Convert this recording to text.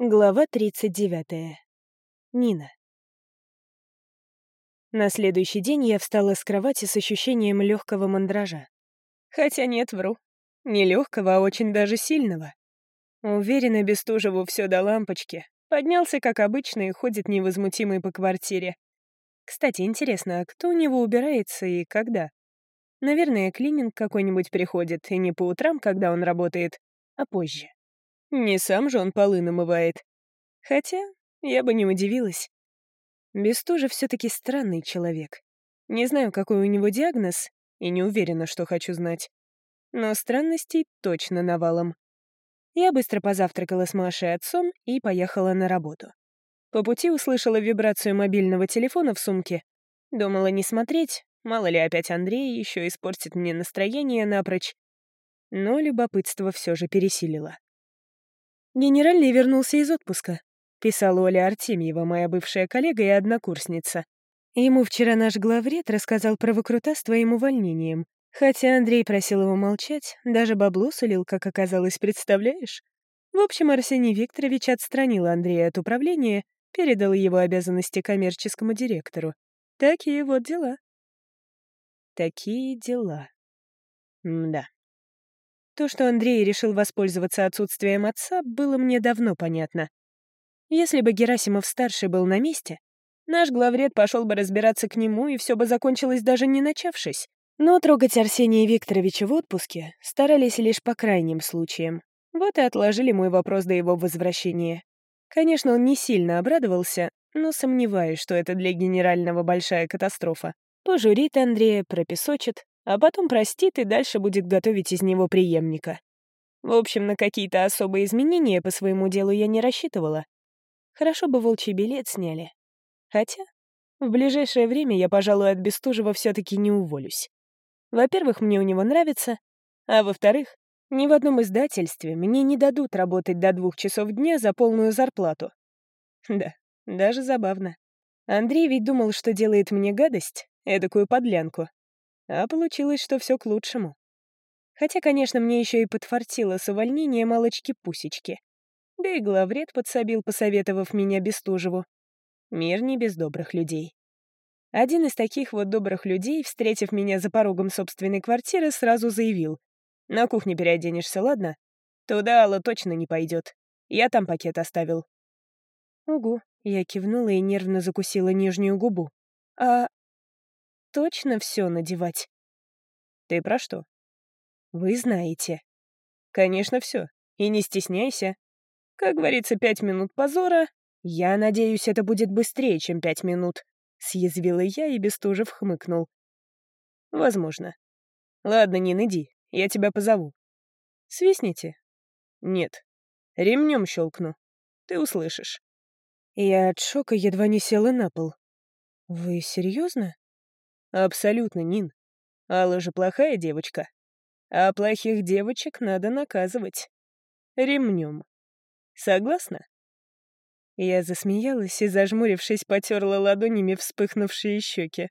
Глава 39. Нина. На следующий день я встала с кровати с ощущением легкого мандража. Хотя нет, вру. Не легкого, а очень даже сильного. Уверенно Бестужеву все до лампочки. Поднялся, как обычно, и ходит невозмутимый по квартире. Кстати, интересно, а кто у него убирается и когда? Наверное, клининг какой-нибудь приходит, и не по утрам, когда он работает, а позже. Не сам же он полы намывает. Хотя я бы не удивилась. Бестужев все таки странный человек. Не знаю, какой у него диагноз, и не уверена, что хочу знать. Но странностей точно навалом. Я быстро позавтракала с Машей отцом и поехала на работу. По пути услышала вибрацию мобильного телефона в сумке. Думала не смотреть, мало ли опять Андрей еще испортит мне настроение напрочь. Но любопытство все же пересилило. «Генеральный вернулся из отпуска», — писала Оля Артемьева, моя бывшая коллега и однокурсница. Ему вчера наш главред рассказал про выкрутас твоим увольнением. Хотя Андрей просил его молчать, даже бабло сулил, как оказалось, представляешь? В общем, Арсений Викторович отстранил Андрея от управления, передал его обязанности коммерческому директору. Такие вот дела. Такие дела. М да. То, что Андрей решил воспользоваться отсутствием отца, было мне давно понятно. Если бы Герасимов-старший был на месте, наш главред пошел бы разбираться к нему, и все бы закончилось даже не начавшись. Но трогать Арсения Викторовича в отпуске старались лишь по крайним случаям. Вот и отложили мой вопрос до его возвращения. Конечно, он не сильно обрадовался, но сомневаюсь, что это для генерального большая катастрофа. Пожурит Андрея, пропесочит, а потом простит и дальше будет готовить из него преемника. В общем, на какие-то особые изменения по своему делу я не рассчитывала. Хорошо бы волчий билет сняли. Хотя в ближайшее время я, пожалуй, от Бестужева все таки не уволюсь. Во-первых, мне у него нравится, а во-вторых, ни в одном издательстве мне не дадут работать до двух часов дня за полную зарплату. Да, даже забавно. Андрей ведь думал, что делает мне гадость, эдакую подлянку, а получилось, что все к лучшему. Хотя, конечно, мне еще и подфартило с увольнением малочки-пусечки. Да и главред подсобил, посоветовав меня Бестужеву. Мир не без добрых людей. Один из таких вот добрых людей, встретив меня за порогом собственной квартиры, сразу заявил. «На кухне переоденешься, ладно? Туда Алла точно не пойдет. Я там пакет оставил». «Угу», — я кивнула и нервно закусила нижнюю губу. «А точно все надевать?» «Ты про что?» «Вы знаете». «Конечно, все. И не стесняйся. Как говорится, пять минут позора. Я надеюсь, это будет быстрее, чем пять минут», — съязвила я и Бестужев хмыкнул. «Возможно. Ладно, Нин, иди, я тебя позову». «Свистните?» «Нет. Ремнем щелкну. Ты услышишь». Я от шока едва не села на пол. «Вы серьезно? Абсолютно, Нин. Алла же плохая девочка. А плохих девочек надо наказывать. Ремнем. Согласна? Я засмеялась и, зажмурившись, потерла ладонями вспыхнувшие щеки.